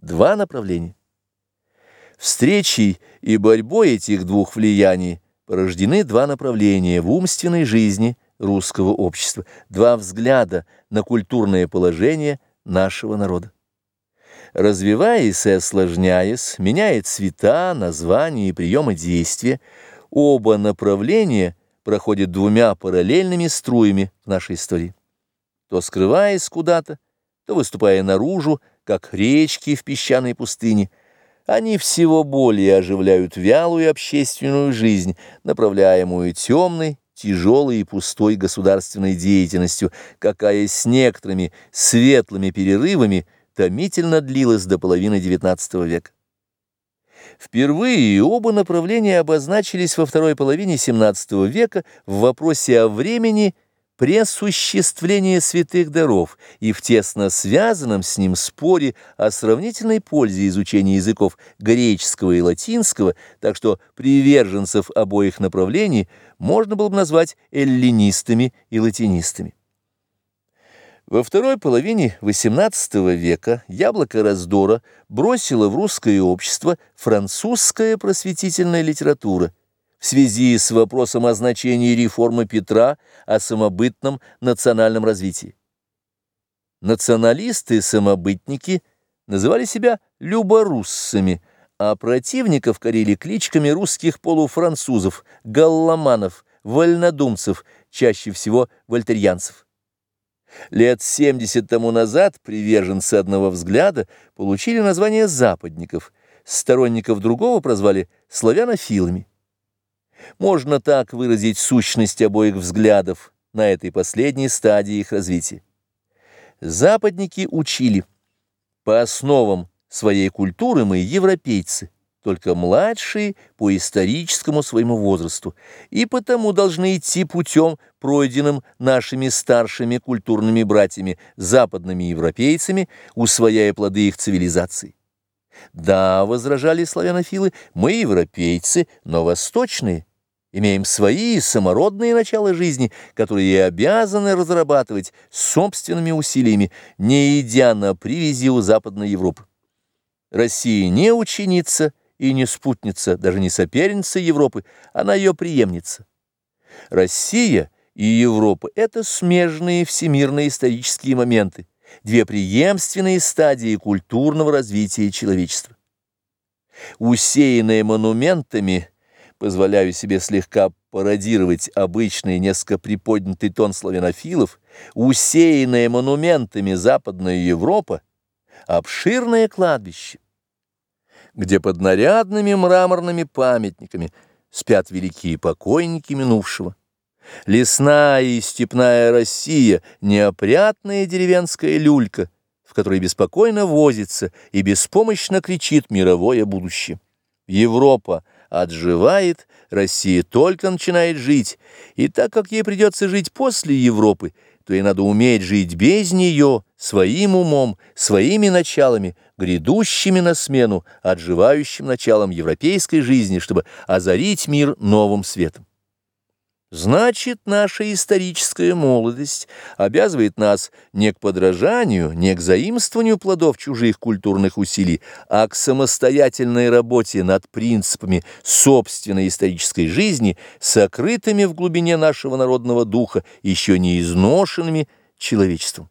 два направления. Встречей и борьбой этих двух влияний порождены два направления в умственной жизни русского общества, два взгляда на культурное положение нашего народа. Развиваясь и осложняясь, меняя цвета, названия и приемы действия, оба направления проходят двумя параллельными струями в нашей истории. То скрываясь куда-то, то выступая наружу, как речки в песчаной пустыне, они всего более оживляют вялую общественную жизнь, направляемую темной, тяжелой и пустой государственной деятельностью, какая с некоторыми светлыми перерывами томительно длилась до половины XIX века. Впервые оба направления обозначились во второй половине XVII века в вопросе о времени – пресуществление святых даров и в тесно связанном с ним споре о сравнительной пользе изучения языков греческого и латинского, так что приверженцев обоих направлений можно было бы назвать эллинистами и латинистами. Во второй половине XVIII века яблоко раздора бросило в русское общество французская просветительная литература – в связи с вопросом о значении реформы Петра о самобытном национальном развитии. Националисты-самобытники называли себя люборуссами, а противников корили кличками русских полуфранцузов, галломанов, вольнодумцев, чаще всего вольтерьянцев. Лет 70 тому назад приверженцы одного взгляда получили название западников, сторонников другого прозвали славянофилами. Можно так выразить сущность обоих взглядов на этой последней стадии их развития. Западники учили. По основам своей культуры мы европейцы, только младшие по историческому своему возрасту, и потому должны идти путем, пройденным нашими старшими культурными братьями, западными европейцами, усвояя плоды их цивилизации. Да, возражали славянофилы, мы европейцы, но восточные, имеем свои самородные начала жизни, которые обязаны разрабатывать собственными усилиями, не идя на привязи у Западной Европы. Россия не ученица и не спутница, даже не соперница Европы, она ее преемница. Россия и Европа – это смежные всемирные исторические моменты, две преемственные стадии культурного развития человечества. Усеянные монументами – позволяю себе слегка пародировать обычный несколько приподнятый тон славянофилов, усеянная монументами Западная Европа, обширное кладбище, где под нарядными мраморными памятниками спят великие покойники минувшего. Лесная и степная Россия, неопрятная деревенская люлька, в которой беспокойно возится и беспомощно кричит мировое будущее. Европа — отживает, Россия только начинает жить, и так как ей придется жить после Европы, то ей надо уметь жить без нее, своим умом, своими началами, грядущими на смену, отживающим началом европейской жизни, чтобы озарить мир новым светом. Значит, наша историческая молодость обязывает нас не к подражанию, не к заимствованию плодов чужих культурных усилий, а к самостоятельной работе над принципами собственной исторической жизни, сокрытыми в глубине нашего народного духа, еще не изношенными человечеством.